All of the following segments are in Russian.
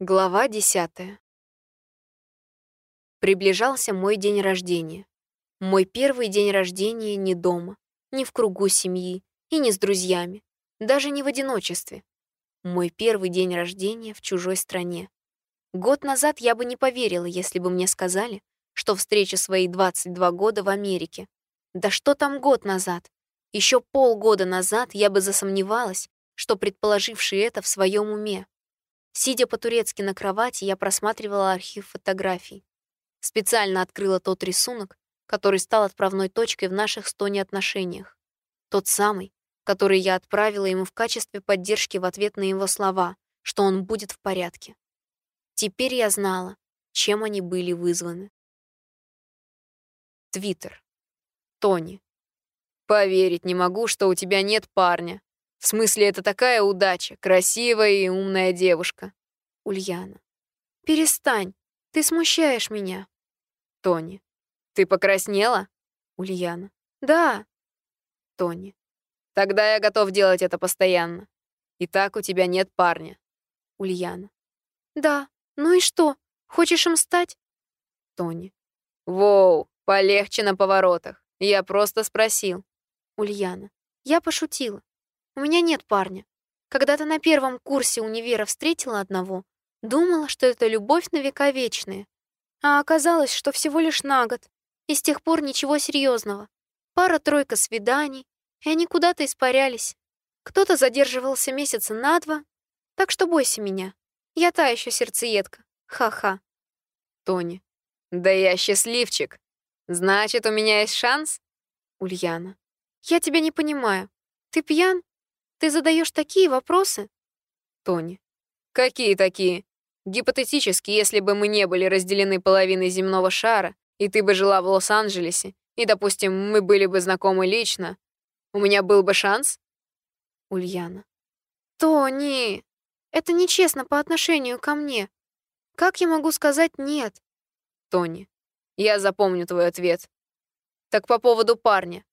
Глава десятая. Приближался мой день рождения. Мой первый день рождения не дома, не в кругу семьи и не с друзьями, даже не в одиночестве. Мой первый день рождения в чужой стране. Год назад я бы не поверила, если бы мне сказали, что встречу свои 22 года в Америке. Да что там год назад? Еще полгода назад я бы засомневалась, что предположивший это в своем уме. Сидя по-турецки на кровати, я просматривала архив фотографий. Специально открыла тот рисунок, который стал отправной точкой в наших с отношениях. Тот самый, который я отправила ему в качестве поддержки в ответ на его слова, что он будет в порядке. Теперь я знала, чем они были вызваны. Твиттер. Тони. Поверить не могу, что у тебя нет парня. В смысле, это такая удача, красивая и умная девушка. Ульяна. Перестань, ты смущаешь меня. Тони. Ты покраснела? Ульяна. Да. Тони. Тогда я готов делать это постоянно. И так у тебя нет парня. Ульяна. Да, ну и что? Хочешь им стать? Тони. Воу, полегче на поворотах. Я просто спросил. Ульяна. Я пошутила. У меня нет парня. Когда-то на первом курсе универа встретила одного, думала, что это любовь на века вечная. А оказалось, что всего лишь на год. И с тех пор ничего серьезного. Пара-тройка свиданий, и они куда-то испарялись. Кто-то задерживался месяца на два, так что бойся меня. Я та еще сердцеедка. Ха-ха. Тони. Да я счастливчик. Значит, у меня есть шанс? Ульяна. Я тебя не понимаю. Ты пьян? Ты задаешь такие вопросы? Тони. Какие такие? Гипотетически, если бы мы не были разделены половиной земного шара, и ты бы жила в Лос-Анджелесе, и, допустим, мы были бы знакомы лично, у меня был бы шанс? Ульяна. Тони, это нечестно по отношению ко мне. Как я могу сказать «нет»? Тони. Я запомню твой ответ. Так по поводу парня.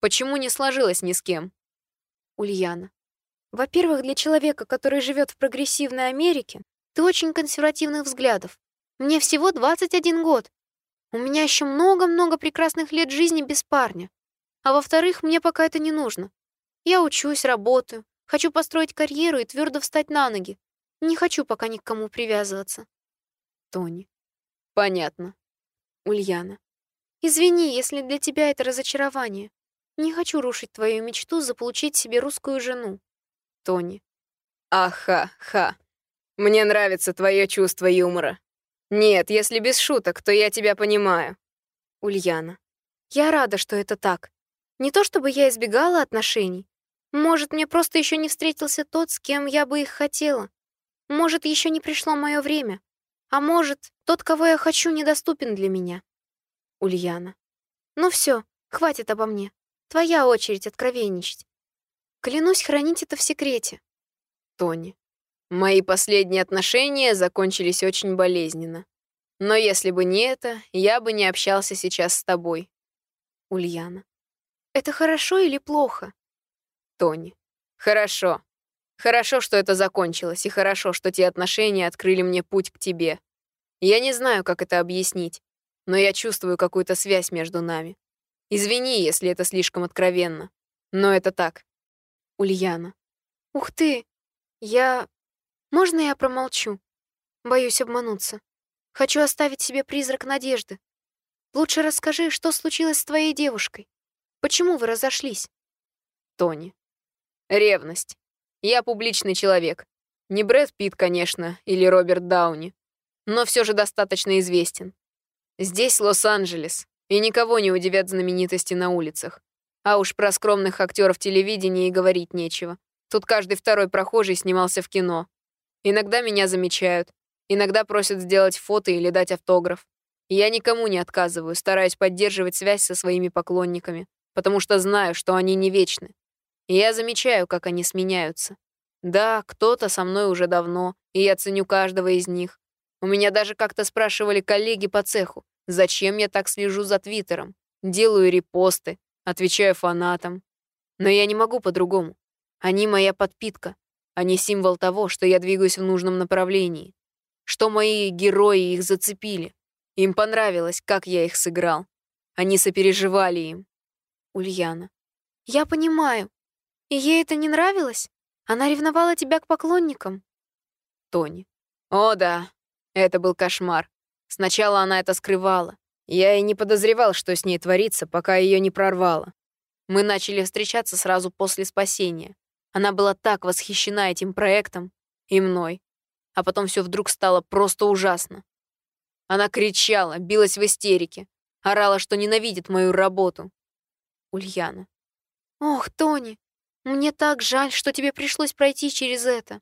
Почему не сложилось ни с кем? Ульяна. Во-первых, для человека, который живет в прогрессивной Америке, ты очень консервативных взглядов. Мне всего 21 год. У меня еще много-много прекрасных лет жизни без парня. А во-вторых, мне пока это не нужно. Я учусь, работаю, хочу построить карьеру и твердо встать на ноги. Не хочу пока ни к кому привязываться. Тони. Понятно. Ульяна. Извини, если для тебя это разочарование. Не хочу рушить твою мечту заполучить себе русскую жену. Тони. Аха-ха. Мне нравится твое чувство юмора. Нет, если без шуток, то я тебя понимаю. Ульяна. Я рада, что это так. Не то чтобы я избегала отношений. Может, мне просто еще не встретился тот, с кем я бы их хотела. Может, еще не пришло мое время. А может, тот, кого я хочу, недоступен для меня. Ульяна. Ну все, хватит обо мне. Твоя очередь откровенничать. Клянусь хранить это в секрете. Тони. Мои последние отношения закончились очень болезненно. Но если бы не это, я бы не общался сейчас с тобой. Ульяна. Это хорошо или плохо? Тони. Хорошо. Хорошо, что это закончилось, и хорошо, что те отношения открыли мне путь к тебе. Я не знаю, как это объяснить, но я чувствую какую-то связь между нами. Извини, если это слишком откровенно, но это так. Ульяна. Ух ты! Я... Можно я промолчу? Боюсь обмануться. Хочу оставить себе призрак надежды. Лучше расскажи, что случилось с твоей девушкой. Почему вы разошлись? Тони. Ревность. Я публичный человек. Не Брэд Питт, конечно, или Роберт Дауни, но все же достаточно известен. Здесь Лос-Анджелес, и никого не удивят знаменитости на улицах. А уж про скромных актеров телевидения и говорить нечего. Тут каждый второй прохожий снимался в кино. Иногда меня замечают, иногда просят сделать фото или дать автограф. я никому не отказываю, стараюсь поддерживать связь со своими поклонниками, потому что знаю, что они не вечны. И я замечаю, как они сменяются. Да, кто-то со мной уже давно, и я ценю каждого из них. У меня даже как-то спрашивали коллеги по цеху, Зачем я так слежу за Твиттером? Делаю репосты, отвечаю фанатам. Но я не могу по-другому. Они моя подпитка. Они символ того, что я двигаюсь в нужном направлении. что мои герои их зацепили. Им понравилось, как я их сыграл. Они сопереживали им. Ульяна. Я понимаю. И ей это не нравилось? Она ревновала тебя к поклонникам? Тони. О, да. Это был кошмар. Сначала она это скрывала. Я и не подозревал, что с ней творится, пока ее не прорвало. Мы начали встречаться сразу после спасения. Она была так восхищена этим проектом и мной. А потом все вдруг стало просто ужасно. Она кричала, билась в истерике, орала, что ненавидит мою работу. Ульяна. «Ох, Тони, мне так жаль, что тебе пришлось пройти через это».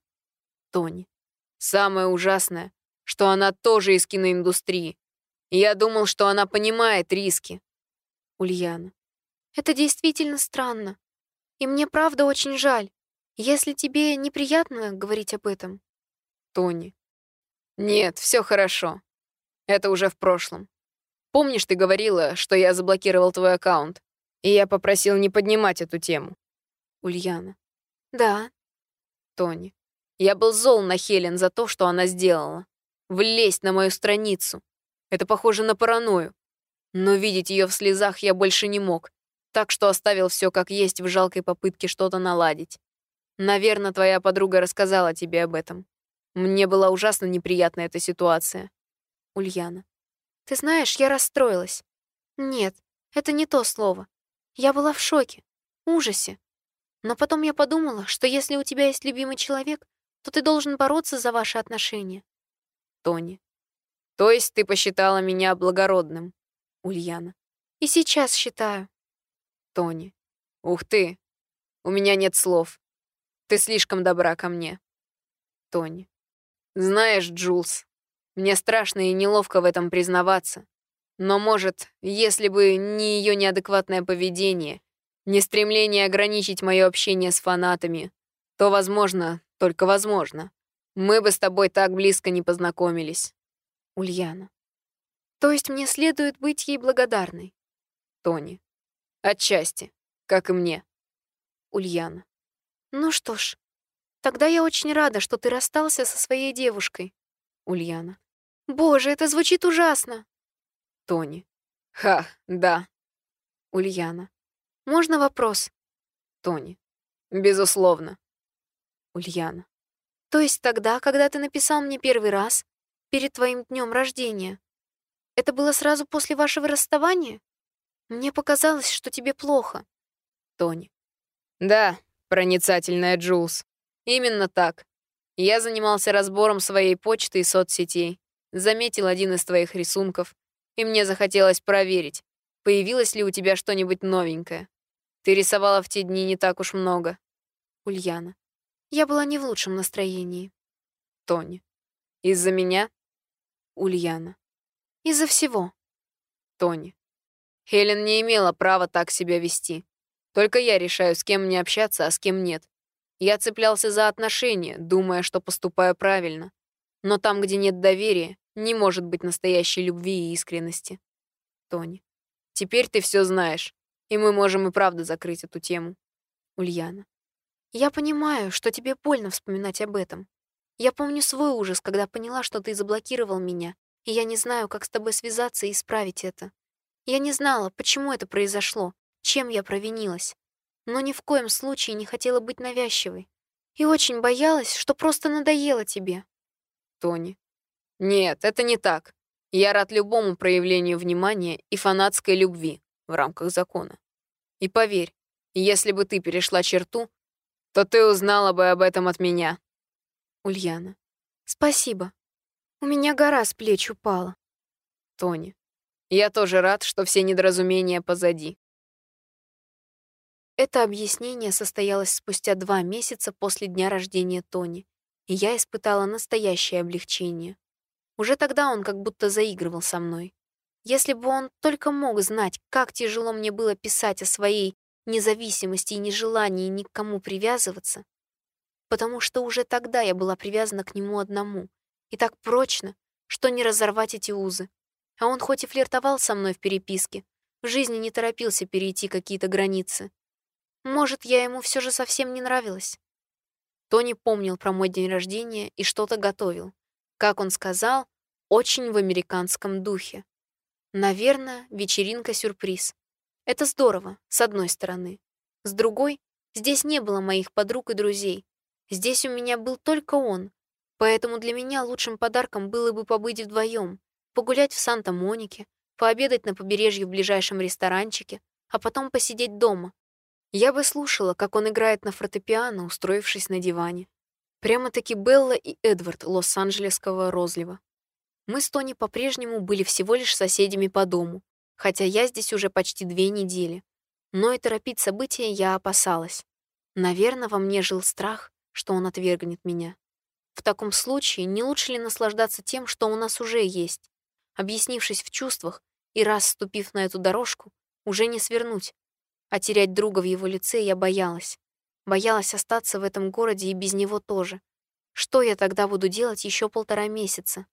Тони. «Самое ужасное, что она тоже из киноиндустрии. Я думал, что она понимает риски». Ульяна. «Это действительно странно. И мне правда очень жаль. Если тебе неприятно говорить об этом». Тони. «Нет, все хорошо. Это уже в прошлом. Помнишь, ты говорила, что я заблокировал твой аккаунт, и я попросил не поднимать эту тему?» Ульяна. «Да». Тони. «Я был зол на Хелен за то, что она сделала. Влезть на мою страницу. Это похоже на паранойю. Но видеть ее в слезах я больше не мог, так что оставил все как есть в жалкой попытке что-то наладить. Наверное, твоя подруга рассказала тебе об этом. Мне была ужасно неприятна эта ситуация. Ульяна. Ты знаешь, я расстроилась. Нет, это не то слово. Я была в шоке, ужасе. Но потом я подумала, что если у тебя есть любимый человек, то ты должен бороться за ваши отношения. Тони. То есть ты посчитала меня благородным? Ульяна. И сейчас считаю. Тони. Ух ты. У меня нет слов. Ты слишком добра ко мне. Тони. Знаешь, Джулс, мне страшно и неловко в этом признаваться. Но, может, если бы не ее неадекватное поведение, не стремление ограничить мое общение с фанатами, то, возможно, только возможно, мы бы с тобой так близко не познакомились. Ульяна. То есть мне следует быть ей благодарной? Тони. Отчасти, как и мне. Ульяна. Ну что ж, тогда я очень рада, что ты расстался со своей девушкой. Ульяна. Боже, это звучит ужасно. Тони. Ха, да. Ульяна. Можно вопрос? Тони. Безусловно. Ульяна. То есть тогда, когда ты написал мне первый раз, перед твоим днем рождения, это было сразу после вашего расставания? Мне показалось, что тебе плохо. Тони. Да, проницательная Джулс. Именно так. Я занимался разбором своей почты и соцсетей, заметил один из твоих рисунков, и мне захотелось проверить, появилось ли у тебя что-нибудь новенькое. Ты рисовала в те дни не так уж много. Ульяна. Я была не в лучшем настроении. Тони. Из-за меня? Ульяна. Из-за всего. Тони. Хелен не имела права так себя вести. Только я решаю, с кем мне общаться, а с кем нет. Я цеплялся за отношения, думая, что поступаю правильно. Но там, где нет доверия, не может быть настоящей любви и искренности. Тони. Теперь ты все знаешь, и мы можем и правда закрыть эту тему. Ульяна. Я понимаю, что тебе больно вспоминать об этом. Я помню свой ужас, когда поняла, что ты заблокировал меня, и я не знаю, как с тобой связаться и исправить это. Я не знала, почему это произошло, чем я провинилась. Но ни в коем случае не хотела быть навязчивой. И очень боялась, что просто надоело тебе. Тони. Нет, это не так. Я рад любому проявлению внимания и фанатской любви в рамках закона. И поверь, если бы ты перешла черту, то ты узнала бы об этом от меня. Ульяна. Спасибо. У меня гора с плеч упала. Тони. Я тоже рад, что все недоразумения позади. Это объяснение состоялось спустя два месяца после дня рождения Тони, и я испытала настоящее облегчение. Уже тогда он как будто заигрывал со мной. Если бы он только мог знать, как тяжело мне было писать о своей независимости и нежелании ни к кому привязываться, потому что уже тогда я была привязана к нему одному, и так прочно, что не разорвать эти узы. А он хоть и флиртовал со мной в переписке, в жизни не торопился перейти какие-то границы. Может, я ему все же совсем не нравилась. Тони помнил про мой день рождения и что-то готовил. Как он сказал, очень в американском духе. Наверное, вечеринка-сюрприз. Это здорово, с одной стороны. С другой, здесь не было моих подруг и друзей. Здесь у меня был только он. Поэтому для меня лучшим подарком было бы побыть вдвоем, погулять в Санта-Монике, пообедать на побережье в ближайшем ресторанчике, а потом посидеть дома. Я бы слушала, как он играет на фортепиано, устроившись на диване. Прямо-таки Белла и Эдвард лос-анджелесского розлива. Мы с Тони по-прежнему были всего лишь соседями по дому, хотя я здесь уже почти две недели. Но и торопить события я опасалась. Наверное, во мне жил страх, что он отвергнет меня. В таком случае не лучше ли наслаждаться тем, что у нас уже есть? Объяснившись в чувствах и раз ступив на эту дорожку, уже не свернуть. А терять друга в его лице я боялась. Боялась остаться в этом городе и без него тоже. Что я тогда буду делать еще полтора месяца?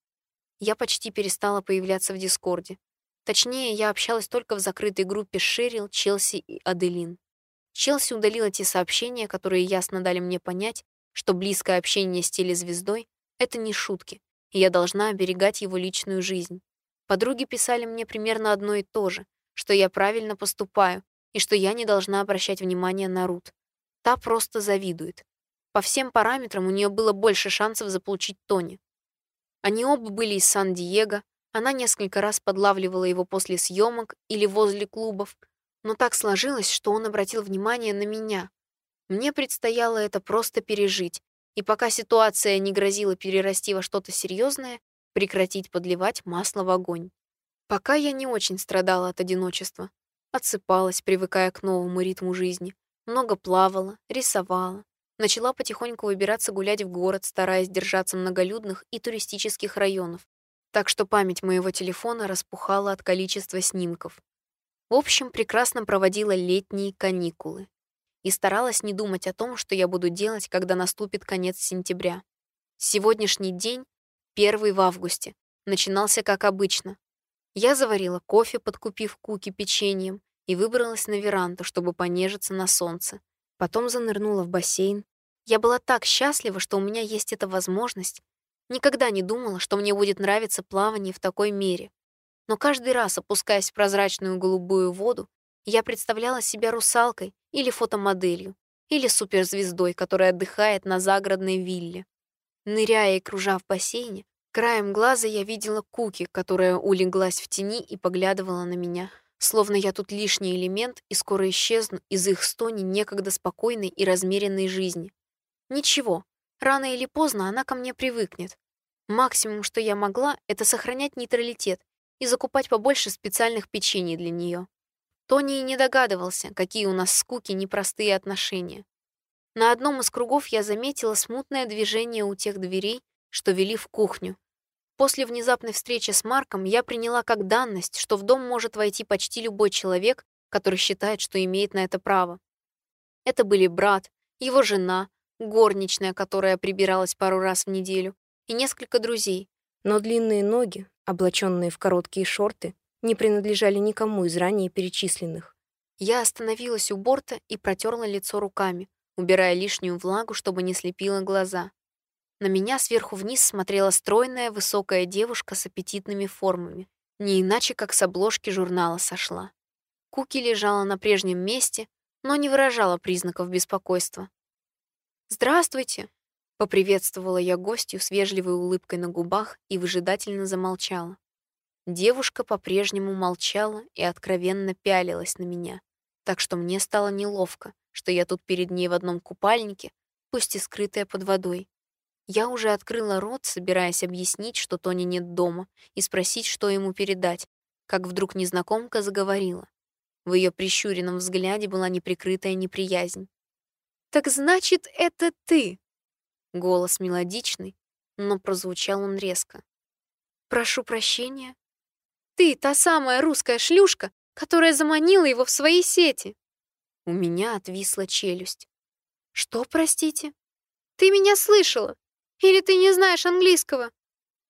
Я почти перестала появляться в Дискорде. Точнее, я общалась только в закрытой группе Шерил, Челси и Аделин. Челси удалила те сообщения, которые ясно дали мне понять, что близкое общение с телезвездой — это не шутки, и я должна оберегать его личную жизнь. Подруги писали мне примерно одно и то же, что я правильно поступаю и что я не должна обращать внимание на Рут. Та просто завидует. По всем параметрам у нее было больше шансов заполучить Тони. Они оба были из Сан-Диего, она несколько раз подлавливала его после съемок или возле клубов, но так сложилось, что он обратил внимание на меня. Мне предстояло это просто пережить, и пока ситуация не грозила перерасти во что-то серьезное, прекратить подливать масло в огонь. Пока я не очень страдала от одиночества, отсыпалась, привыкая к новому ритму жизни, много плавала, рисовала. Начала потихоньку выбираться гулять в город, стараясь держаться многолюдных и туристических районов. Так что память моего телефона распухала от количества снимков. В общем, прекрасно проводила летние каникулы. И старалась не думать о том, что я буду делать, когда наступит конец сентября. Сегодняшний день, первый в августе, начинался как обычно. Я заварила кофе, подкупив куки печеньем, и выбралась на веранду, чтобы понежиться на солнце. Потом занырнула в бассейн. Я была так счастлива, что у меня есть эта возможность. Никогда не думала, что мне будет нравиться плавание в такой мере. Но каждый раз, опускаясь в прозрачную голубую воду, я представляла себя русалкой или фотомоделью, или суперзвездой, которая отдыхает на загородной вилле. Ныряя и кружа в бассейне, краем глаза я видела Куки, которая улеглась в тени и поглядывала на меня словно я тут лишний элемент и скоро исчезну из их стони некогда спокойной и размеренной жизни. Ничего, рано или поздно она ко мне привыкнет. Максимум, что я могла, это сохранять нейтралитет и закупать побольше специальных печений для нее. Тони и не догадывался, какие у нас скуки непростые отношения. На одном из кругов я заметила смутное движение у тех дверей, что вели в кухню, После внезапной встречи с Марком я приняла как данность, что в дом может войти почти любой человек, который считает, что имеет на это право. Это были брат, его жена, горничная, которая прибиралась пару раз в неделю, и несколько друзей. Но длинные ноги, облаченные в короткие шорты, не принадлежали никому из ранее перечисленных. Я остановилась у борта и протерла лицо руками, убирая лишнюю влагу, чтобы не слепило глаза. На меня сверху вниз смотрела стройная высокая девушка с аппетитными формами, не иначе как с обложки журнала сошла. Куки лежала на прежнем месте, но не выражала признаков беспокойства. «Здравствуйте!» — поприветствовала я гостью с вежливой улыбкой на губах и выжидательно замолчала. Девушка по-прежнему молчала и откровенно пялилась на меня, так что мне стало неловко, что я тут перед ней в одном купальнике, пусть и скрытая под водой. Я уже открыла рот, собираясь объяснить, что Тони нет дома, и спросить, что ему передать, как вдруг незнакомка заговорила. В ее прищуренном взгляде была неприкрытая неприязнь. «Так значит, это ты!» Голос мелодичный, но прозвучал он резко. «Прошу прощения. Ты та самая русская шлюшка, которая заманила его в свои сети!» У меня отвисла челюсть. «Что, простите?» «Ты меня слышала! Или ты не знаешь английского?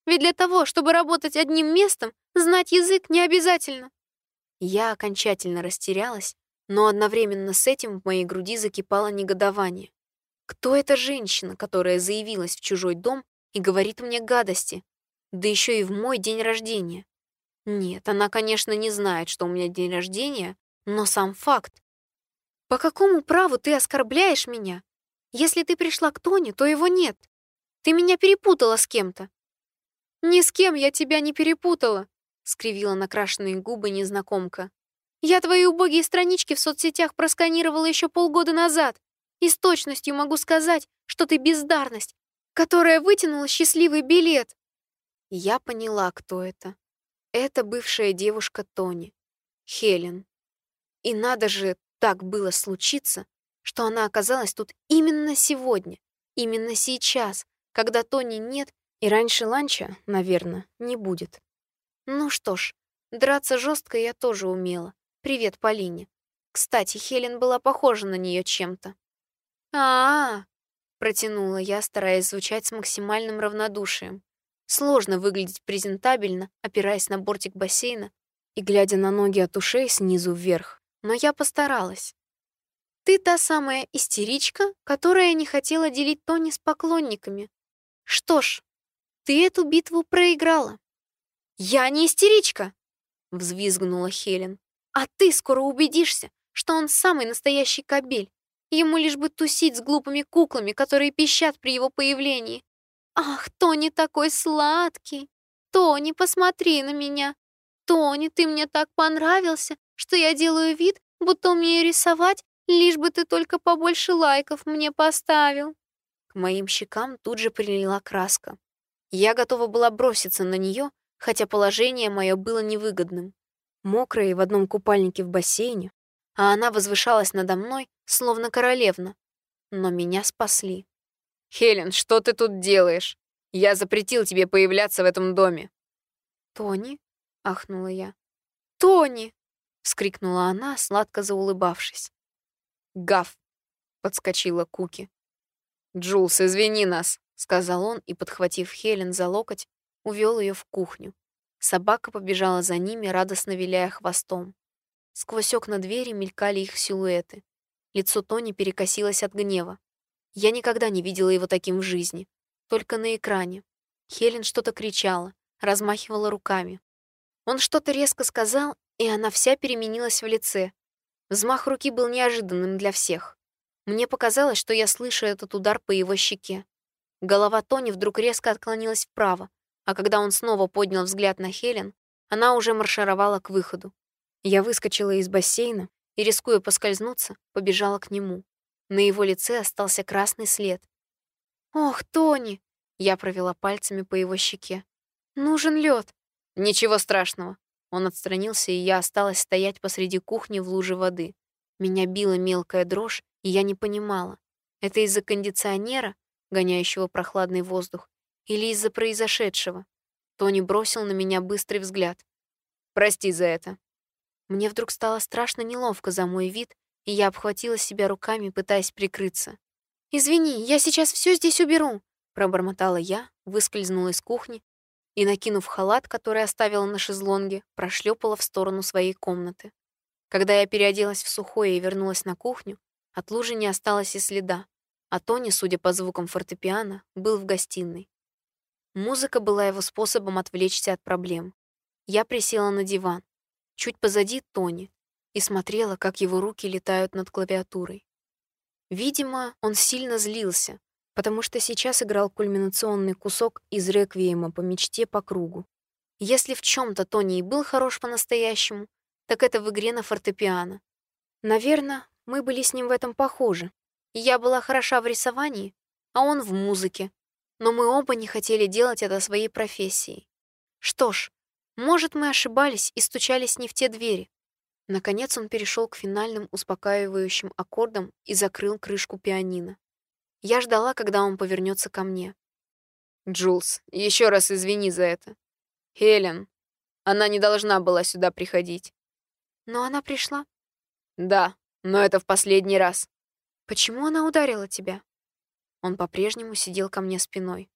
Ведь для того, чтобы работать одним местом, знать язык не обязательно. Я окончательно растерялась, но одновременно с этим в моей груди закипало негодование. Кто эта женщина, которая заявилась в чужой дом и говорит мне гадости, да еще и в мой день рождения. Нет, она, конечно, не знает, что у меня день рождения, но сам факт. По какому праву ты оскорбляешь меня? Если ты пришла к Тони, то его нет. Ты меня перепутала с кем-то. Ни с кем я тебя не перепутала, скривила накрашенные губы незнакомка. Я твои убогие странички в соцсетях просканировала еще полгода назад, и с точностью могу сказать, что ты бездарность, которая вытянула счастливый билет. Я поняла, кто это. Это бывшая девушка Тони, Хелен. И надо же так было случиться, что она оказалась тут именно сегодня, именно сейчас, когда Тони нет и раньше ланча, наверное, не будет. Ну что ж, драться жестко я тоже умела. Привет, Полине. Кстати, Хелен была похожа на нее чем-то. А, -а, а протянула я, стараясь звучать с максимальным равнодушием. Сложно выглядеть презентабельно, опираясь на бортик бассейна и глядя на ноги от ушей снизу вверх. Но я постаралась. Ты та самая истеричка, которая не хотела делить Тони с поклонниками. Что ж, ты эту битву проиграла. Я не истеричка, взвизгнула Хелен. А ты скоро убедишься, что он самый настоящий кобель. Ему лишь бы тусить с глупыми куклами, которые пищат при его появлении. Ах, Тони такой сладкий. Тони, посмотри на меня. Тони, ты мне так понравился, что я делаю вид, будто умею рисовать, лишь бы ты только побольше лайков мне поставил. К моим щекам тут же прилила краска. Я готова была броситься на нее, хотя положение мое было невыгодным. Мокрая в одном купальнике в бассейне, а она возвышалась надо мной, словно королевна. Но меня спасли. «Хелен, что ты тут делаешь? Я запретил тебе появляться в этом доме». «Тони?» — ахнула я. «Тони!» — вскрикнула она, сладко заулыбавшись. «Гав!» — подскочила Куки. «Джулс, извини нас!» — сказал он и, подхватив Хелен за локоть, увел ее в кухню. Собака побежала за ними, радостно виляя хвостом. Сквозь окна двери мелькали их силуэты. Лицо Тони перекосилось от гнева. Я никогда не видела его таким в жизни. Только на экране. Хелен что-то кричала, размахивала руками. Он что-то резко сказал, и она вся переменилась в лице. Взмах руки был неожиданным для всех. Мне показалось, что я слышу этот удар по его щеке. Голова Тони вдруг резко отклонилась вправо, а когда он снова поднял взгляд на Хелен, она уже маршировала к выходу. Я выскочила из бассейна и, рискуя поскользнуться, побежала к нему. На его лице остался красный след. «Ох, Тони!» — я провела пальцами по его щеке. «Нужен лед. «Ничего страшного». Он отстранился, и я осталась стоять посреди кухни в луже воды. Меня била мелкая дрожь, и я не понимала, это из-за кондиционера, гоняющего прохладный воздух, или из-за произошедшего. Тони бросил на меня быстрый взгляд. «Прости за это. Мне вдруг стало страшно неловко за мой вид, и я обхватила себя руками, пытаясь прикрыться. «Извини, я сейчас все здесь уберу», — пробормотала я, выскользнула из кухни и, накинув халат, который оставила на шезлонге, прошлепала в сторону своей комнаты. Когда я переоделась в сухое и вернулась на кухню, от лужи не осталось и следа, а Тони, судя по звукам фортепиано, был в гостиной. Музыка была его способом отвлечься от проблем. Я присела на диван, чуть позади Тони, и смотрела, как его руки летают над клавиатурой. Видимо, он сильно злился, потому что сейчас играл кульминационный кусок из реквиема по мечте по кругу. Если в чем то Тони и был хорош по-настоящему, так это в игре на фортепиано. Наверное, мы были с ним в этом похожи. Я была хороша в рисовании, а он в музыке. Но мы оба не хотели делать это своей профессией. Что ж, может, мы ошибались и стучались не в те двери. Наконец он перешел к финальным успокаивающим аккордам и закрыл крышку пианино. Я ждала, когда он повернется ко мне. «Джулс, еще раз извини за это. Хелен, она не должна была сюда приходить». «Но она пришла?» «Да, но это в последний раз». «Почему она ударила тебя?» Он по-прежнему сидел ко мне спиной.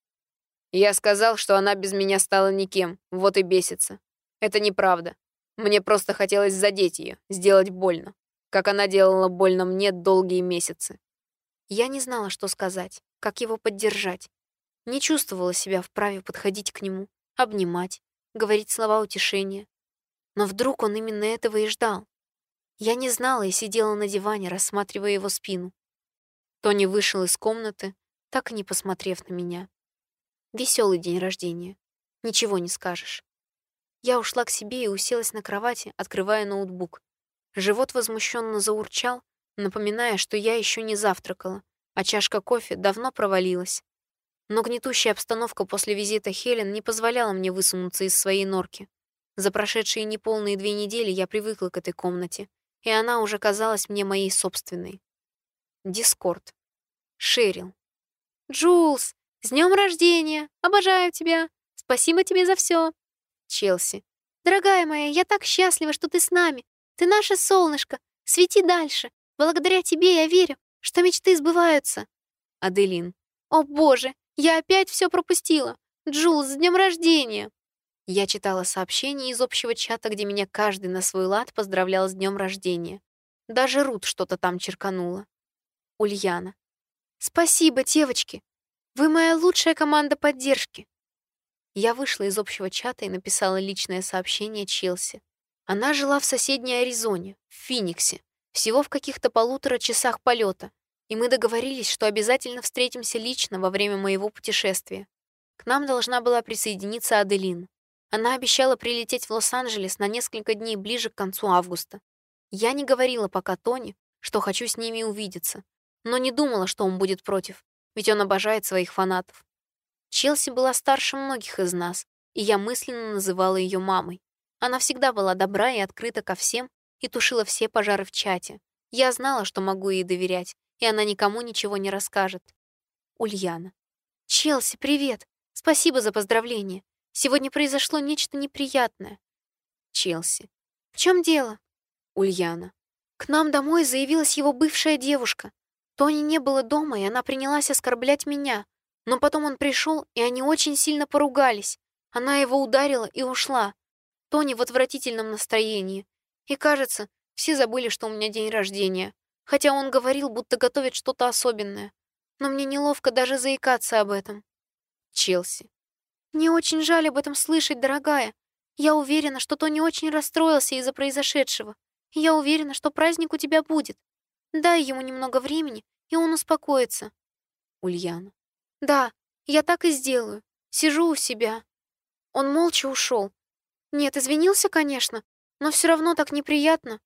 Я сказал, что она без меня стала никем, вот и бесится. Это неправда. Мне просто хотелось задеть ее, сделать больно, как она делала больно мне долгие месяцы. Я не знала, что сказать, как его поддержать. Не чувствовала себя вправе подходить к нему, обнимать, говорить слова утешения. Но вдруг он именно этого и ждал. Я не знала и сидела на диване, рассматривая его спину. Тони вышел из комнаты, так и не посмотрев на меня. Веселый день рождения. Ничего не скажешь. Я ушла к себе и уселась на кровати, открывая ноутбук. Живот возмущенно заурчал, напоминая, что я еще не завтракала, а чашка кофе давно провалилась. Но гнетущая обстановка после визита Хелен не позволяла мне высунуться из своей норки. За прошедшие неполные две недели я привыкла к этой комнате, и она уже казалась мне моей собственной. Дискорд. Шерил. «Джулс, с днем рождения! Обожаю тебя! Спасибо тебе за все!» Челси. «Дорогая моя, я так счастлива, что ты с нами! Ты наше солнышко! Свети дальше! Благодаря тебе я верю, что мечты сбываются!» Аделин. «О боже, я опять все пропустила! Джулс, с днем рождения!» Я читала сообщения из общего чата, где меня каждый на свой лад поздравлял с днем рождения. Даже Рут что-то там черканула. Ульяна. «Спасибо, девочки! Вы моя лучшая команда поддержки!» Я вышла из общего чата и написала личное сообщение Челси. Она жила в соседней Аризоне, в Финиксе, всего в каких-то полутора часах полета, и мы договорились, что обязательно встретимся лично во время моего путешествия. К нам должна была присоединиться Аделин. Она обещала прилететь в Лос-Анджелес на несколько дней ближе к концу августа. Я не говорила пока Тони, что хочу с ними увидеться, но не думала, что он будет против, ведь он обожает своих фанатов. Челси была старше многих из нас, и я мысленно называла ее мамой. Она всегда была добра и открыта ко всем и тушила все пожары в чате. Я знала, что могу ей доверять, и она никому ничего не расскажет. Ульяна. «Челси, привет! Спасибо за поздравление. Сегодня произошло нечто неприятное. Челси. В чем дело? Ульяна. К нам домой заявилась его бывшая девушка. Тони не было дома, и она принялась оскорблять меня. Но потом он пришел, и они очень сильно поругались. Она его ударила и ушла. Тони в отвратительном настроении. И кажется, все забыли, что у меня день рождения. Хотя он говорил, будто готовит что-то особенное. Но мне неловко даже заикаться об этом. Челси. Мне очень жаль об этом слышать, дорогая. Я уверена, что Тони очень расстроился из-за произошедшего. Я уверена, что праздник у тебя будет. Дай ему немного времени, и он успокоится. Ульяна. Да, я так и сделаю. Сижу у себя. Он молча ушел. Нет, извинился, конечно, но все равно так неприятно.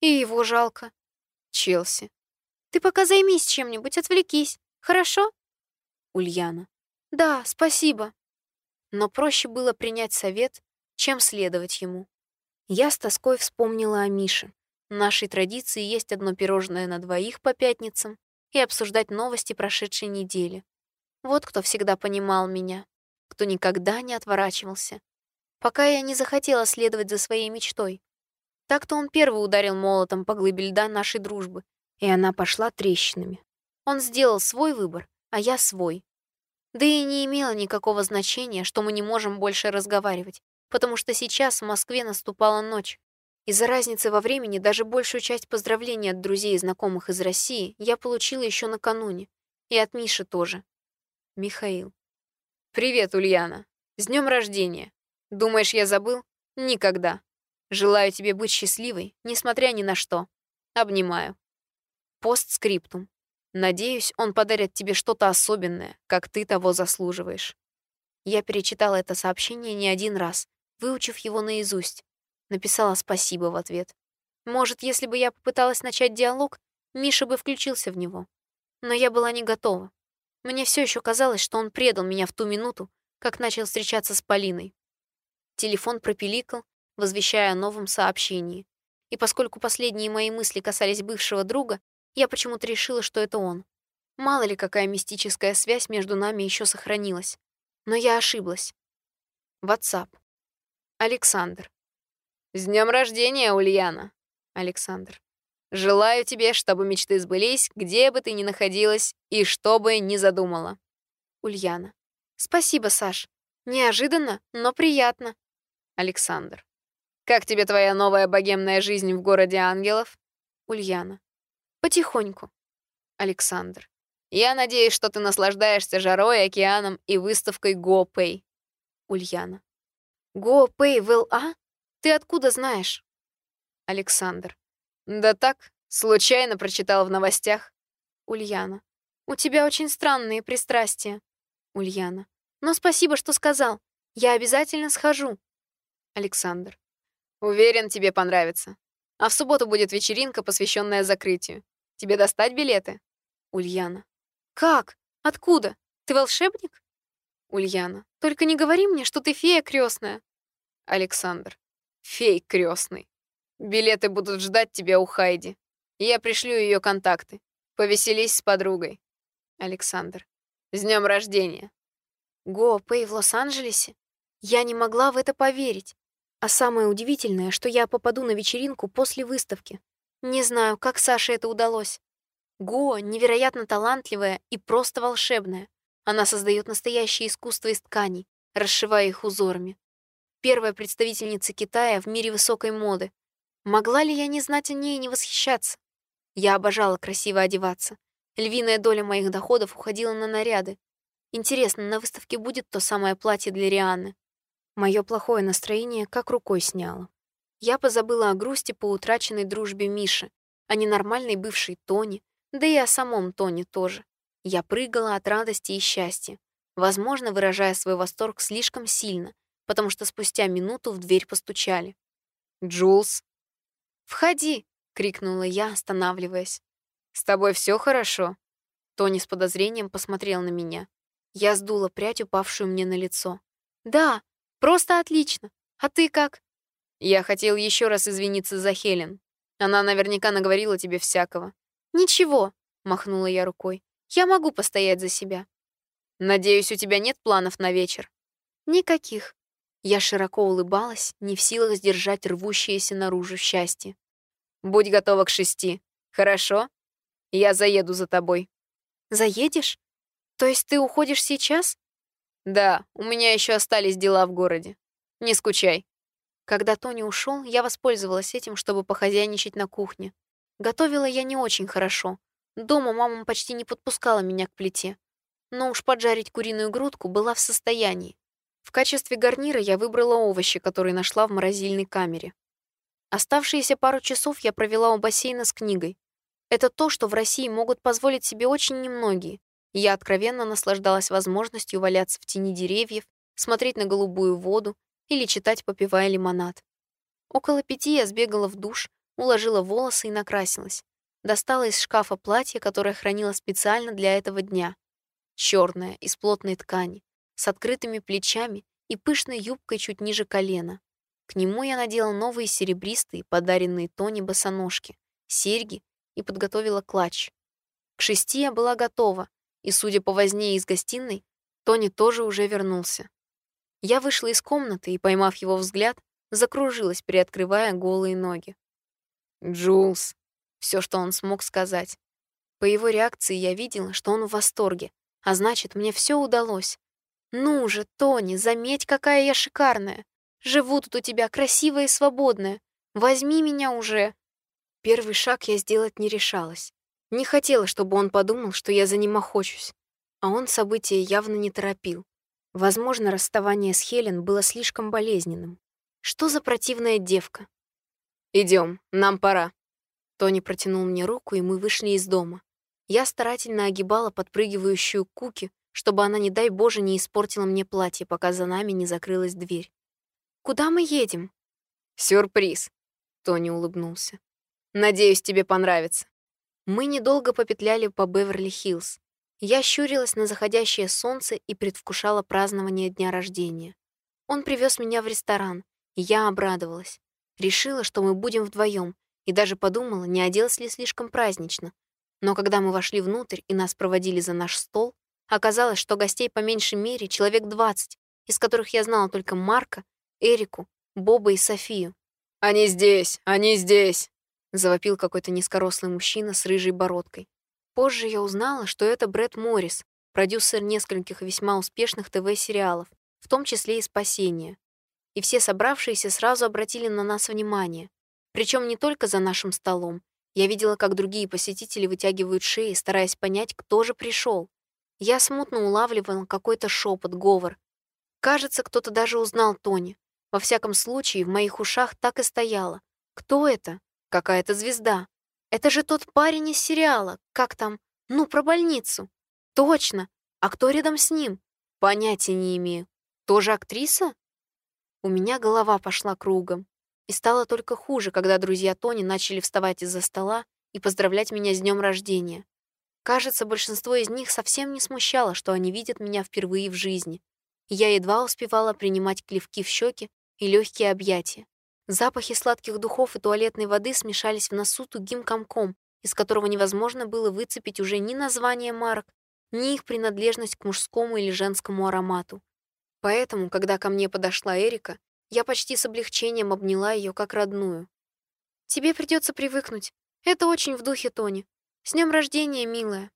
И его жалко. Челси. Ты пока займись чем-нибудь, отвлекись. Хорошо? Ульяна. Да, спасибо но проще было принять совет, чем следовать ему. Я с тоской вспомнила о Мише. Нашей традиции есть одно пирожное на двоих по пятницам и обсуждать новости прошедшей недели. Вот кто всегда понимал меня, кто никогда не отворачивался, пока я не захотела следовать за своей мечтой. Так-то он первый ударил молотом по глыбе льда нашей дружбы, и она пошла трещинами. Он сделал свой выбор, а я свой. Да и не имело никакого значения, что мы не можем больше разговаривать, потому что сейчас в Москве наступала ночь. Из-за разницы во времени даже большую часть поздравлений от друзей и знакомых из России я получила еще накануне. И от Миши тоже. Михаил. «Привет, Ульяна. С днем рождения. Думаешь, я забыл? Никогда. Желаю тебе быть счастливой, несмотря ни на что. Обнимаю. Постскриптум. Надеюсь, он подарит тебе что-то особенное, как ты того заслуживаешь. Я перечитала это сообщение не один раз, выучив его наизусть. Написала спасибо в ответ. Может, если бы я попыталась начать диалог, Миша бы включился в него. Но я была не готова. Мне все еще казалось, что он предал меня в ту минуту, как начал встречаться с Полиной. Телефон пропиликал, возвещая о новом сообщении. И поскольку последние мои мысли касались бывшего друга, я почему-то решила, что это он. Мало ли, какая мистическая связь между нами еще сохранилась. Но я ошиблась. WhatsApp. Александр. «С днем рождения, Ульяна!» Александр. «Желаю тебе, чтобы мечты сбылись, где бы ты ни находилась и что бы ни задумала». Ульяна. «Спасибо, Саш. Неожиданно, но приятно». Александр. «Как тебе твоя новая богемная жизнь в городе ангелов?» Ульяна. Потихоньку. Александр. Я надеюсь, что ты наслаждаешься жарой, океаном и выставкой GoPay. Ульяна. GoPay в ЛА? Ты откуда знаешь? Александр. Да так, случайно прочитал в новостях. Ульяна. У тебя очень странные пристрастия. Ульяна. Но спасибо, что сказал. Я обязательно схожу. Александр. Уверен, тебе понравится. А в субботу будет вечеринка, посвященная закрытию. Тебе достать билеты? Ульяна. Как? Откуда? Ты волшебник? Ульяна. Только не говори мне, что ты фея крестная. Александр. Фей крестный. Билеты будут ждать тебя у Хайди. Я пришлю ее контакты. Повеселись с подругой. Александр. С днем рождения. Го, Пэй в Лос-Анджелесе? Я не могла в это поверить. А самое удивительное, что я попаду на вечеринку после выставки. Не знаю, как Саше это удалось. Го невероятно талантливая и просто волшебная. Она создает настоящее искусство из тканей, расшивая их узорами. Первая представительница Китая в мире высокой моды. Могла ли я не знать о ней и не восхищаться? Я обожала красиво одеваться. Львиная доля моих доходов уходила на наряды. Интересно, на выставке будет то самое платье для Рианы. Мое плохое настроение как рукой сняло. Я позабыла о грусти по утраченной дружбе Миши, о ненормальной бывшей Тони, да и о самом Тони тоже. Я прыгала от радости и счастья, возможно, выражая свой восторг слишком сильно, потому что спустя минуту в дверь постучали. «Джулс!» «Входи!» — крикнула я, останавливаясь. «С тобой все хорошо?» Тони с подозрением посмотрел на меня. Я сдула прядь, упавшую мне на лицо. «Да, Просто отлично. А ты как? Я хотел еще раз извиниться за Хелен. Она наверняка наговорила тебе всякого. Ничего, махнула я рукой. Я могу постоять за себя. Надеюсь, у тебя нет планов на вечер. Никаких. Я широко улыбалась, не в силах сдержать рвущееся наружу счастье. Будь готова к шести. Хорошо? Я заеду за тобой. Заедешь? То есть ты уходишь сейчас? Да, у меня еще остались дела в городе. Не скучай. Когда Тони ушел, я воспользовалась этим, чтобы похозяйничать на кухне. Готовила я не очень хорошо. Дома мама почти не подпускала меня к плите. Но уж поджарить куриную грудку была в состоянии. В качестве гарнира я выбрала овощи, которые нашла в морозильной камере. Оставшиеся пару часов я провела у бассейна с книгой. Это то, что в России могут позволить себе очень немногие. Я откровенно наслаждалась возможностью валяться в тени деревьев, смотреть на голубую воду или читать, попивая лимонад. Около пяти я сбегала в душ, уложила волосы и накрасилась. Достала из шкафа платье, которое хранила специально для этого дня. Черное, из плотной ткани, с открытыми плечами и пышной юбкой чуть ниже колена. К нему я надела новые серебристые, подаренные Тони босоножки, серьги и подготовила клатч. К шести я была готова, и, судя по возне из гостиной, Тони тоже уже вернулся. Я вышла из комнаты и, поймав его взгляд, закружилась, приоткрывая голые ноги. «Джулс», — все, что он смог сказать. По его реакции я видела, что он в восторге, а значит, мне все удалось. «Ну же, Тони, заметь, какая я шикарная! Живу тут у тебя красивая и свободная. Возьми меня уже!» Первый шаг я сделать не решалась. Не хотела, чтобы он подумал, что я за ним охочусь. А он события явно не торопил. Возможно, расставание с Хелен было слишком болезненным. Что за противная девка? Идем, нам пора. Тони протянул мне руку, и мы вышли из дома. Я старательно огибала подпрыгивающую Куки, чтобы она, не дай Боже, не испортила мне платье, пока за нами не закрылась дверь. «Куда мы едем?» «Сюрприз», — Тони улыбнулся. «Надеюсь, тебе понравится». Мы недолго попетляли по Беверли-Хиллз. Я щурилась на заходящее солнце и предвкушала празднование дня рождения. Он привез меня в ресторан, и я обрадовалась. Решила, что мы будем вдвоем, и даже подумала, не оделась ли слишком празднично. Но когда мы вошли внутрь и нас проводили за наш стол, оказалось, что гостей по меньшей мере человек 20, из которых я знала только Марка, Эрику, Боба и Софию. «Они здесь! Они здесь!» — завопил какой-то низкорослый мужчина с рыжей бородкой. Позже я узнала, что это Брэд Моррис, продюсер нескольких весьма успешных ТВ-сериалов, в том числе и «Спасение». И все собравшиеся сразу обратили на нас внимание. Причем не только за нашим столом. Я видела, как другие посетители вытягивают шеи, стараясь понять, кто же пришел. Я смутно улавливала какой-то шепот, говор. Кажется, кто-то даже узнал Тони. Во всяком случае, в моих ушах так и стояло. Кто это? Какая-то звезда. Это же тот парень из сериала. Как там? Ну, про больницу. Точно. А кто рядом с ним? Понятия не имею. Тоже актриса? У меня голова пошла кругом. И стало только хуже, когда друзья Тони начали вставать из-за стола и поздравлять меня с днем рождения. Кажется, большинство из них совсем не смущало, что они видят меня впервые в жизни. я едва успевала принимать клевки в щеки и легкие объятия. Запахи сладких духов и туалетной воды смешались в носу тугим комком, из которого невозможно было выцепить уже ни название марок, ни их принадлежность к мужскому или женскому аромату. Поэтому, когда ко мне подошла Эрика, я почти с облегчением обняла ее как родную. «Тебе придется привыкнуть. Это очень в духе Тони. С днем рождения, милая!»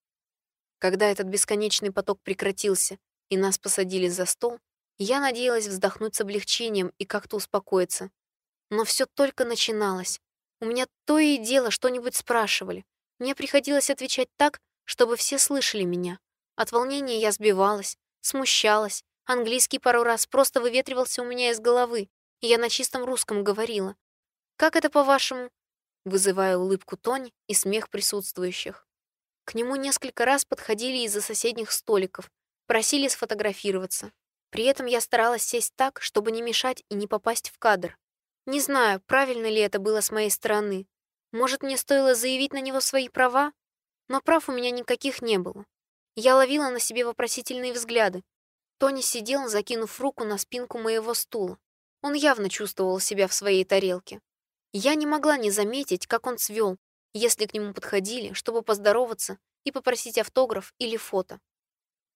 Когда этот бесконечный поток прекратился и нас посадили за стол, я надеялась вздохнуть с облегчением и как-то успокоиться. Но все только начиналось. У меня то и дело что-нибудь спрашивали. Мне приходилось отвечать так, чтобы все слышали меня. От волнения я сбивалась, смущалась, Английский пару раз просто выветривался у меня из головы, и я на чистом русском говорила. «Как это, по-вашему?» Вызывая улыбку Тони и смех присутствующих. К нему несколько раз подходили из-за соседних столиков, просили сфотографироваться. При этом я старалась сесть так, чтобы не мешать и не попасть в кадр. Не знаю, правильно ли это было с моей стороны. Может, мне стоило заявить на него свои права? Но прав у меня никаких не было. Я ловила на себе вопросительные взгляды, Тони сидел, закинув руку на спинку моего стула. Он явно чувствовал себя в своей тарелке. Я не могла не заметить, как он свел, если к нему подходили, чтобы поздороваться и попросить автограф или фото.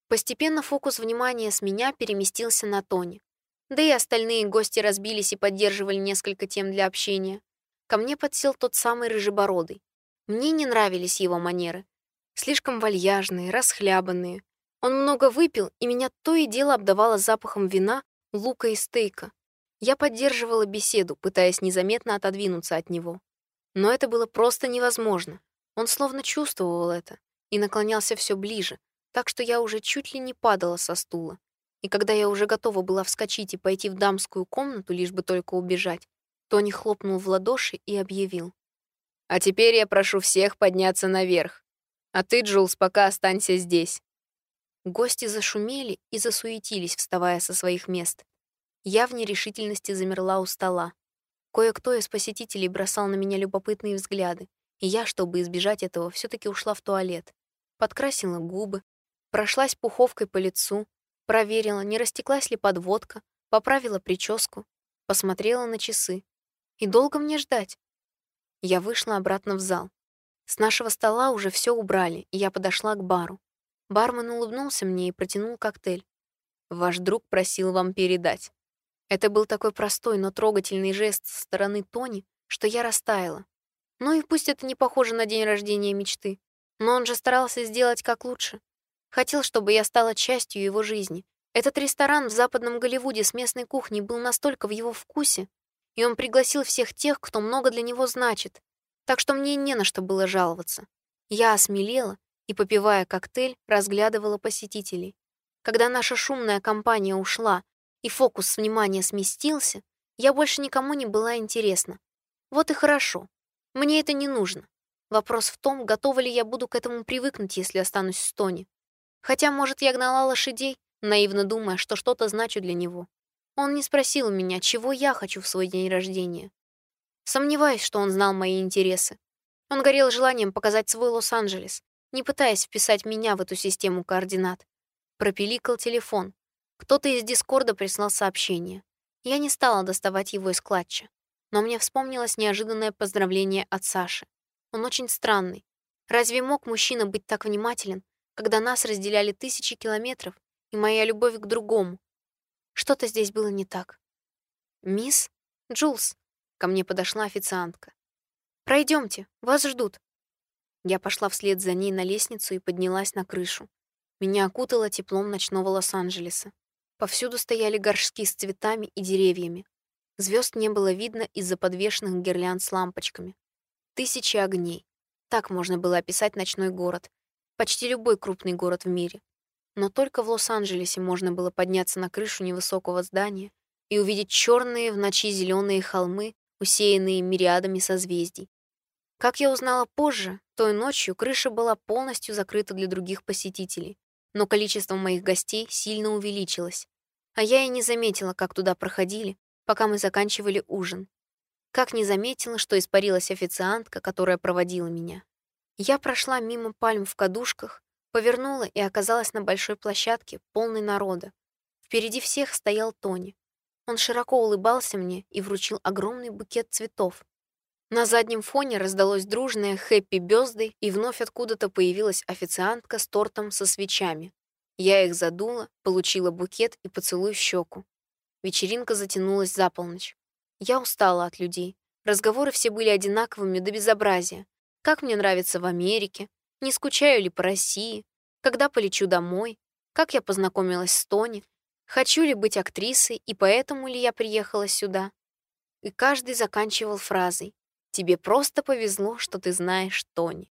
Постепенно фокус внимания с меня переместился на Тони. Да и остальные гости разбились и поддерживали несколько тем для общения. Ко мне подсел тот самый рыжебородый. Мне не нравились его манеры. Слишком вальяжные, расхлябанные, он много выпил, и меня то и дело обдавало запахом вина, лука и стейка. Я поддерживала беседу, пытаясь незаметно отодвинуться от него. Но это было просто невозможно. Он словно чувствовал это и наклонялся все ближе, так что я уже чуть ли не падала со стула. И когда я уже готова была вскочить и пойти в дамскую комнату, лишь бы только убежать, Тони хлопнул в ладоши и объявил. «А теперь я прошу всех подняться наверх. А ты, Джулс, пока останься здесь. Гости зашумели и засуетились, вставая со своих мест. Я в нерешительности замерла у стола. Кое-кто из посетителей бросал на меня любопытные взгляды, и я, чтобы избежать этого, все таки ушла в туалет. Подкрасила губы, прошлась пуховкой по лицу, проверила, не растеклась ли подводка, поправила прическу, посмотрела на часы. И долго мне ждать? Я вышла обратно в зал. С нашего стола уже все убрали, и я подошла к бару. Бармен улыбнулся мне и протянул коктейль. «Ваш друг просил вам передать». Это был такой простой, но трогательный жест со стороны Тони, что я растаяла. Ну и пусть это не похоже на день рождения мечты, но он же старался сделать как лучше. Хотел, чтобы я стала частью его жизни. Этот ресторан в западном Голливуде с местной кухней был настолько в его вкусе, и он пригласил всех тех, кто много для него значит. Так что мне не на что было жаловаться. Я осмелела и, попивая коктейль, разглядывала посетителей. Когда наша шумная компания ушла и фокус внимания сместился, я больше никому не была интересна. Вот и хорошо. Мне это не нужно. Вопрос в том, готова ли я буду к этому привыкнуть, если останусь в Тони. Хотя, может, я гнала лошадей, наивно думая, что что-то значу для него. Он не спросил меня, чего я хочу в свой день рождения. Сомневаюсь, что он знал мои интересы. Он горел желанием показать свой Лос-Анджелес, не пытаясь вписать меня в эту систему координат. Пропиликал телефон. Кто-то из Дискорда прислал сообщение. Я не стала доставать его из клатча. Но мне вспомнилось неожиданное поздравление от Саши. Он очень странный. Разве мог мужчина быть так внимателен, когда нас разделяли тысячи километров и моя любовь к другому? Что-то здесь было не так. «Мисс? Джулс?» Ко мне подошла официантка. Пройдемте, вас ждут». Я пошла вслед за ней на лестницу и поднялась на крышу. Меня окутало теплом ночного Лос-Анджелеса. Повсюду стояли горшки с цветами и деревьями. Звезд не было видно из-за подвешенных гирлянд с лампочками. Тысячи огней, Так можно было описать ночной город. Почти любой крупный город в мире. Но только в Лос-Анджелесе можно было подняться на крышу невысокого здания и увидеть черные в ночи зеленые холмы, усеянные мириадами созвездий. Как я узнала позже, той ночью крыша была полностью закрыта для других посетителей, но количество моих гостей сильно увеличилось. А я и не заметила, как туда проходили, пока мы заканчивали ужин. Как не заметила, что испарилась официантка, которая проводила меня. Я прошла мимо пальм в кадушках, повернула и оказалась на большой площадке, полной народа. Впереди всех стоял Тони. Он широко улыбался мне и вручил огромный букет цветов. На заднем фоне раздалось дружное «Хэппи Бёздэй», и вновь откуда-то появилась официантка с тортом со свечами. Я их задула, получила букет и поцелуй в щеку. Вечеринка затянулась за полночь. Я устала от людей. Разговоры все были одинаковыми до безобразия. Как мне нравится в Америке, не скучаю ли по России, когда полечу домой, как я познакомилась с Тони, хочу ли быть актрисой и поэтому ли я приехала сюда. И каждый заканчивал фразой «Тебе просто повезло, что ты знаешь Тони».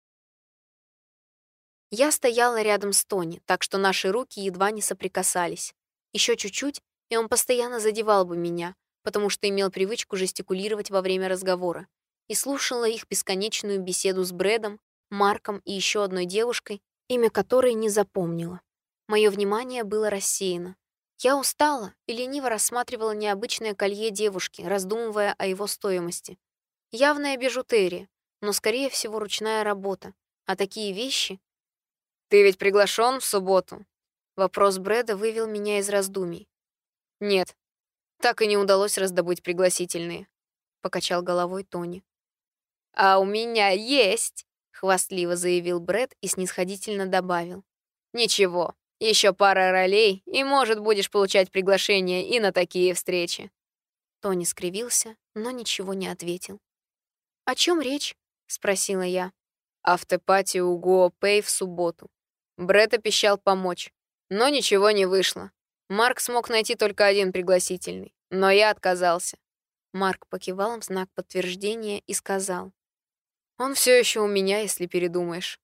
Я стояла рядом с Тони, так что наши руки едва не соприкасались. Еще чуть-чуть, и он постоянно задевал бы меня, потому что имел привычку жестикулировать во время разговора, и слушала их бесконечную беседу с Брэдом, Марком и еще одной девушкой, имя которой не запомнила. Мое внимание было рассеяно. Я устала и лениво рассматривала необычное колье девушки, раздумывая о его стоимости. Явная бижутерия, но, скорее всего, ручная работа. А такие вещи... «Ты ведь приглашен в субботу?» Вопрос Брэда вывел меня из раздумий. «Нет, так и не удалось раздобыть пригласительные», — покачал головой Тони. «А у меня есть!» — хвастливо заявил Брэд и снисходительно добавил. «Ничего, еще пара ролей, и, может, будешь получать приглашение и на такие встречи». Тони скривился, но ничего не ответил. «О чем речь?» — спросила я. Автопати у Гуо Пэй в субботу. Брэд обещал помочь, но ничего не вышло. Марк смог найти только один пригласительный, но я отказался. Марк покивал в знак подтверждения и сказал. «Он все еще у меня, если передумаешь».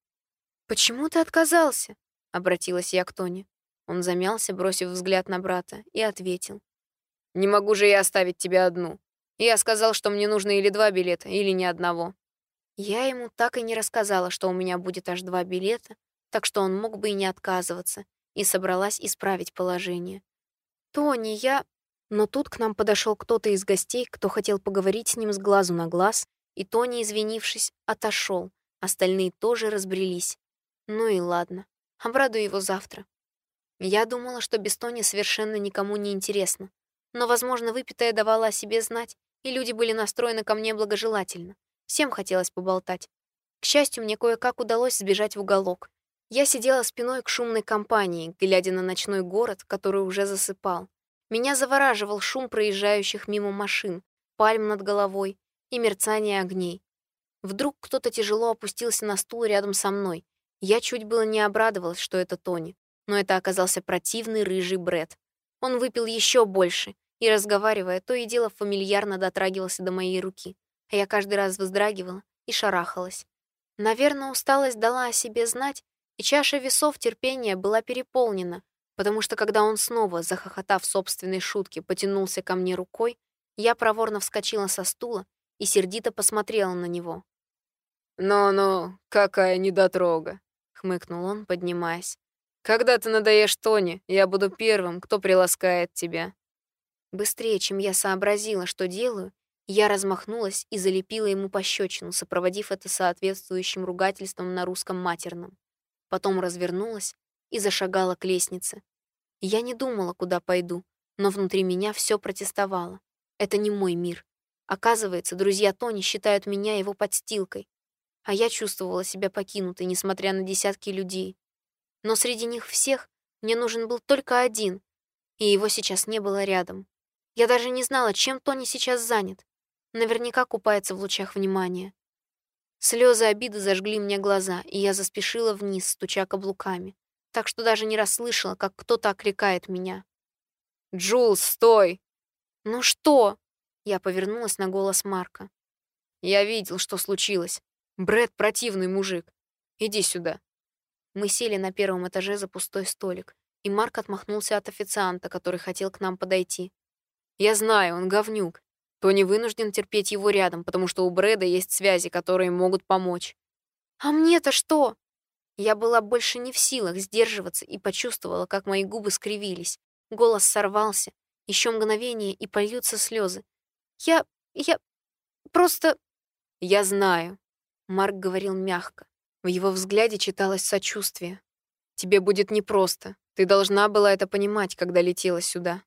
«Почему ты отказался?» — обратилась я к Тони. Он замялся, бросив взгляд на брата, и ответил. «Не могу же я оставить тебя одну. Я сказал, что мне нужно или два билета, или ни одного». Я ему так и не рассказала, что у меня будет аж два билета, так что он мог бы и не отказываться, и собралась исправить положение. «Тони, я...» Но тут к нам подошел кто-то из гостей, кто хотел поговорить с ним с глазу на глаз, и Тони, извинившись, отошел. Остальные тоже разбрелись. Ну и ладно, обрадую его завтра. Я думала, что без Тони совершенно никому не интересно. Но, возможно, выпитая давала о себе знать, и люди были настроены ко мне благожелательно. Всем хотелось поболтать. К счастью, мне кое-как удалось сбежать в уголок. Я сидела спиной к шумной компании, глядя на ночной город, который уже засыпал. Меня завораживал шум проезжающих мимо машин, пальм над головой и мерцание огней. Вдруг кто-то тяжело опустился на стул рядом со мной. Я чуть было не обрадовалась, что это Тони, но это оказался противный рыжий Бред. Он выпил еще больше и, разговаривая, то и дело фамильярно дотрагивался до моей руки, а я каждый раз вздрагивала и шарахалась. Наверное, усталость дала о себе знать, и чаша весов терпения была переполнена, потому что когда он снова, захохотав собственной шутки, потянулся ко мне рукой, я проворно вскочила со стула и сердито посмотрела на него. «Ну-ну, какая недотрога!» — хмыкнул он, поднимаясь. «Когда ты надоешь Тони, я буду первым, кто приласкает тебя». Быстрее, чем я сообразила, что делаю, я размахнулась и залепила ему пощечину, сопроводив это соответствующим ругательством на русском матерном потом развернулась и зашагала к лестнице. Я не думала, куда пойду, но внутри меня все протестовало. Это не мой мир. Оказывается, друзья Тони считают меня его подстилкой, а я чувствовала себя покинутой, несмотря на десятки людей. Но среди них всех мне нужен был только один, и его сейчас не было рядом. Я даже не знала, чем Тони сейчас занят. Наверняка купается в лучах внимания. Слезы обиды зажгли мне глаза, и я заспешила вниз, стуча каблуками, так что даже не расслышала, как кто-то окликает меня. «Джул, стой!» «Ну что?» Я повернулась на голос Марка. «Я видел, что случилось. Брэд противный мужик. Иди сюда. Мы сели на первом этаже за пустой столик, и Марк отмахнулся от официанта, который хотел к нам подойти. Я знаю, он говнюк. Тони вынужден терпеть его рядом, потому что у Брэда есть связи, которые могут помочь. А мне-то что? Я была больше не в силах сдерживаться и почувствовала, как мои губы скривились. Голос сорвался. Еще мгновение, и польются слезы. Я... я... просто... Я знаю. Марк говорил мягко. В его взгляде читалось сочувствие. Тебе будет непросто. Ты должна была это понимать, когда летела сюда.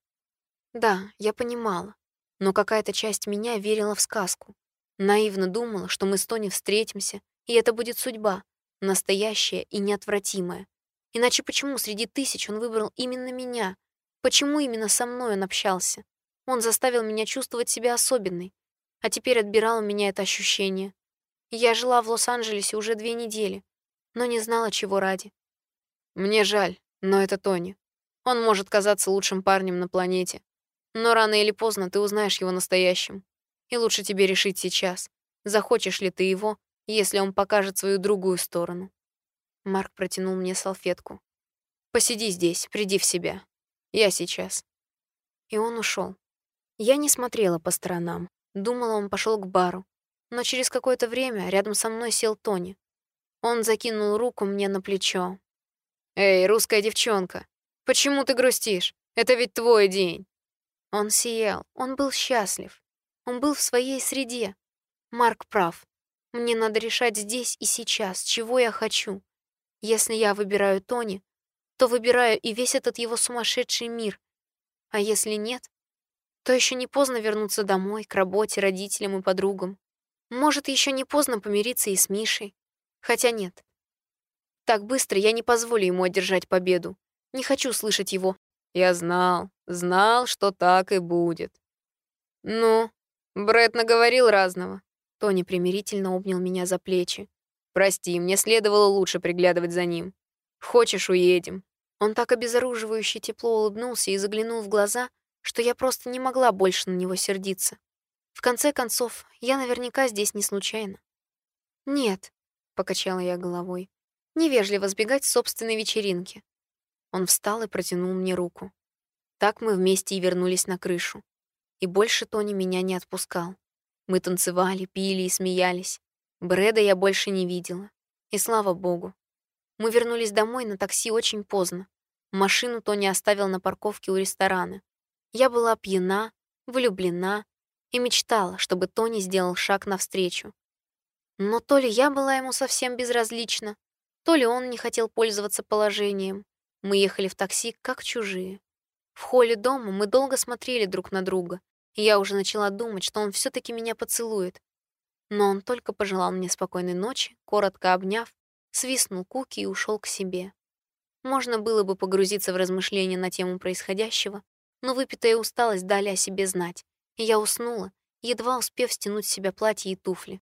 Да, я понимала. Но какая-то часть меня верила в сказку. Наивно думала, что мы с Тони встретимся, и это будет судьба, настоящая и неотвратимая. Иначе почему среди тысяч он выбрал именно меня? Почему именно со мной он общался? Он заставил меня чувствовать себя особенной, а теперь отбирал у меня это ощущение. Я жила в Лос-Анджелесе уже две недели, но не знала, чего ради. Мне жаль, но это Тони. Он может казаться лучшим парнем на планете. Но рано или поздно ты узнаешь его настоящим. И лучше тебе решить сейчас, захочешь ли ты его если он покажет свою другую сторону. Марк протянул мне салфетку. «Посиди здесь, приди в себя. Я сейчас». И он ушел. Я не смотрела по сторонам. Думала, он пошел к бару. Но через какое-то время рядом со мной сел Тони. Он закинул руку мне на плечо. «Эй, русская девчонка, почему ты грустишь? Это ведь твой день». Он сиял, он был счастлив. Он был в своей среде. Марк прав. Мне надо решать здесь и сейчас, чего я хочу. Если я выбираю Тони, то выбираю и весь этот его сумасшедший мир. А если нет, то еще не поздно вернуться домой, к работе, родителям и подругам. Может, еще не поздно помириться и с Мишей. Хотя нет. Так быстро я не позволю ему одержать победу. Не хочу слышать его. Я знал, знал, что так и будет. Ну, Брэд наговорил разного. Тони примирительно обнял меня за плечи. «Прости, мне следовало лучше приглядывать за ним. Хочешь, уедем?» Он так обезоруживающе тепло улыбнулся и заглянул в глаза, что я просто не могла больше на него сердиться. В конце концов, я наверняка здесь не случайно. «Нет», — покачала я головой, — «невежливо сбегать с собственной вечеринки». Он встал и протянул мне руку. Так мы вместе и вернулись на крышу. И больше Тони меня не отпускал. Мы танцевали, пили и смеялись. Брэда я больше не видела. И слава богу. Мы вернулись домой на такси очень поздно. Машину Тони оставил на парковке у ресторана. Я была пьяна, влюблена и мечтала, чтобы Тони сделал шаг навстречу. Но то ли я была ему совсем безразлична, то ли он не хотел пользоваться положением. Мы ехали в такси, как чужие. В холле дома мы долго смотрели друг на друга, я уже начала думать, что он все таки меня поцелует. Но он только пожелал мне спокойной ночи, коротко обняв, свистнул куки и ушел к себе. Можно было бы погрузиться в размышления на тему происходящего, но выпитая усталость дали о себе знать, и я уснула, едва успев стянуть с себя платье и туфли.